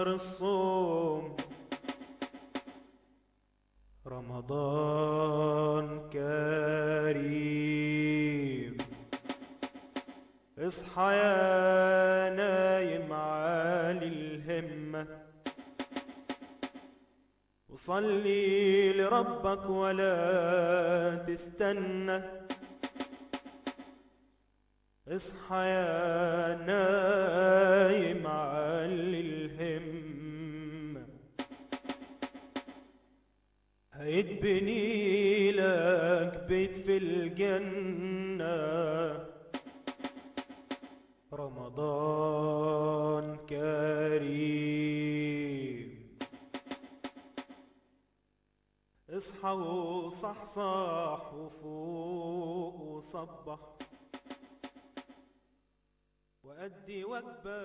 الصوم. رمضان كريم. اصحى يا نايم عالي الهمة. وصلي لربك ولا تستنى. اصحى يا نايم هيتبني لك بيت في الجنة. رمضان كريم. اصحى وصحصح وفوق وصبح. وأدي وجبة